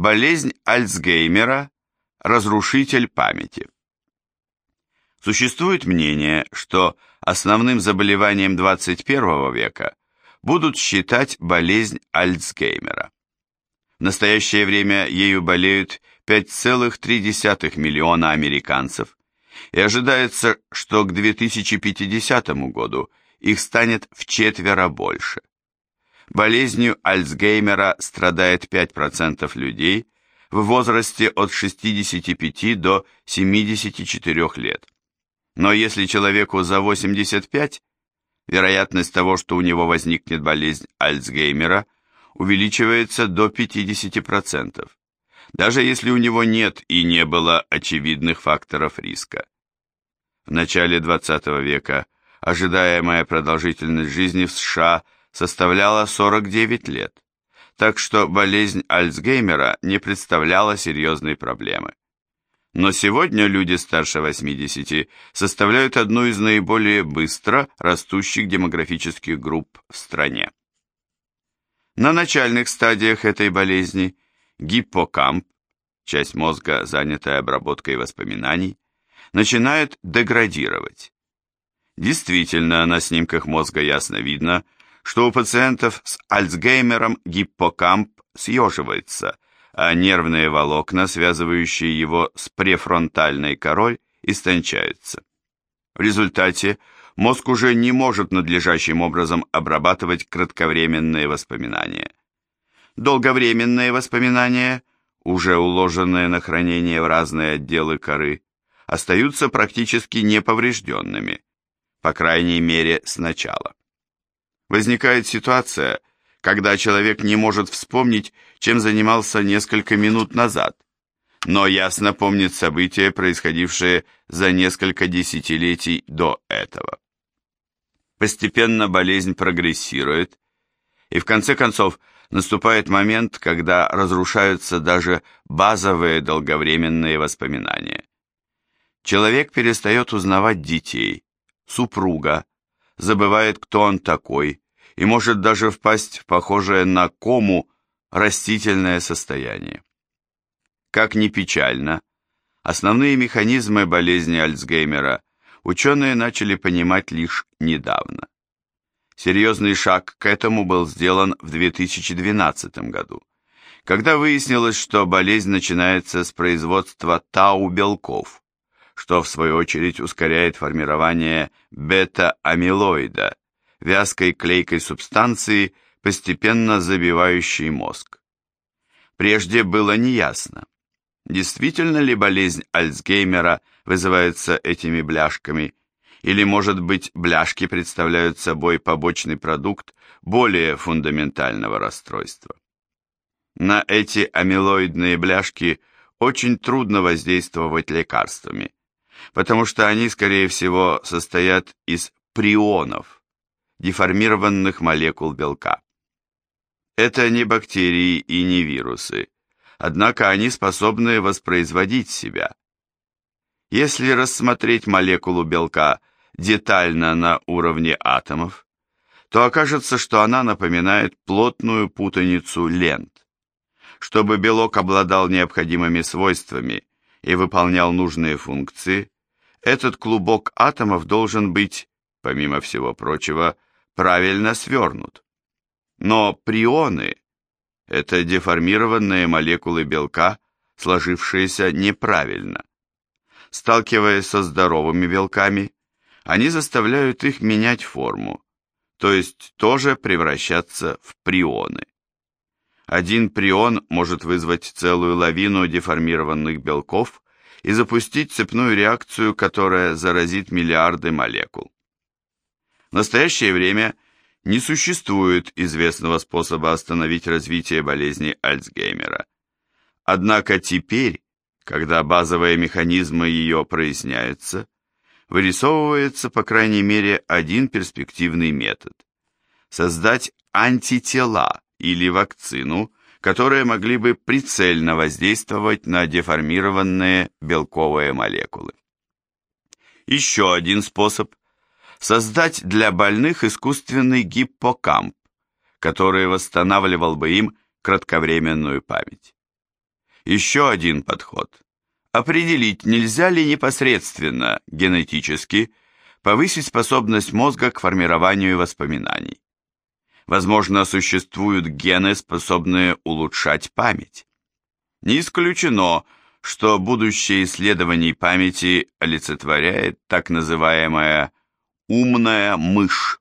Болезнь Альцгеймера – разрушитель памяти. Существует мнение, что основным заболеванием 21 века будут считать болезнь Альцгеймера. В настоящее время ею болеют 5,3 миллиона американцев, и ожидается, что к 2050 году их станет в четверо больше. Болезнью Альцгеймера страдает 5% людей в возрасте от 65 до 74 лет. Но если человеку за 85, вероятность того, что у него возникнет болезнь Альцгеймера, увеличивается до 50%, даже если у него нет и не было очевидных факторов риска. В начале 20 века ожидаемая продолжительность жизни в США – составляла 49 лет, так что болезнь Альцгеймера не представляла серьезной проблемы. Но сегодня люди старше 80 составляют одну из наиболее быстро растущих демографических групп в стране. На начальных стадиях этой болезни гиппокамп, часть мозга, занятая обработкой воспоминаний, начинает деградировать. Действительно, на снимках мозга ясно видно, что у пациентов с Альцгеймером гиппокамп съеживается, а нервные волокна, связывающие его с префронтальной корой, истончаются. В результате мозг уже не может надлежащим образом обрабатывать кратковременные воспоминания. Долговременные воспоминания, уже уложенные на хранение в разные отделы коры, остаются практически неповрежденными, по крайней мере сначала возникает ситуация, когда человек не может вспомнить, чем занимался несколько минут назад, но ясно помнит события, происходившие за несколько десятилетий до этого. Постепенно болезнь прогрессирует, и в конце концов наступает момент, когда разрушаются даже базовые долговременные воспоминания. Человек перестает узнавать детей, супруга, забывает, кто он такой, и может даже впасть в похожее на кому растительное состояние. Как ни печально, основные механизмы болезни Альцгеймера ученые начали понимать лишь недавно. Серьезный шаг к этому был сделан в 2012 году, когда выяснилось, что болезнь начинается с производства тау-белков, что в свою очередь ускоряет формирование бета-амилоида, вязкой клейкой субстанции, постепенно забивающей мозг. Прежде было неясно, действительно ли болезнь Альцгеймера вызывается этими бляшками, или, может быть, бляшки представляют собой побочный продукт более фундаментального расстройства. На эти амилоидные бляшки очень трудно воздействовать лекарствами, потому что они, скорее всего, состоят из прионов, деформированных молекул белка. Это не бактерии и не вирусы, однако они способны воспроизводить себя. Если рассмотреть молекулу белка детально на уровне атомов, то окажется, что она напоминает плотную путаницу лент. Чтобы белок обладал необходимыми свойствами и выполнял нужные функции, этот клубок атомов должен быть, помимо всего прочего, правильно свернут. Но прионы – это деформированные молекулы белка, сложившиеся неправильно. Сталкиваясь со здоровыми белками, они заставляют их менять форму, то есть тоже превращаться в прионы. Один прион может вызвать целую лавину деформированных белков и запустить цепную реакцию, которая заразит миллиарды молекул. В настоящее время не существует известного способа остановить развитие болезни Альцгеймера. Однако теперь, когда базовые механизмы ее проясняются, вырисовывается по крайней мере один перспективный метод – создать антитела или вакцину, которые могли бы прицельно воздействовать на деформированные белковые молекулы. Еще один способ создать для больных искусственный гиппокамп, который восстанавливал бы им кратковременную память. Еще один подход. Определить, нельзя ли непосредственно, генетически, повысить способность мозга к формированию воспоминаний. Возможно, существуют гены, способные улучшать память. Не исключено, что будущее исследований памяти олицетворяет так называемая «умная мышь».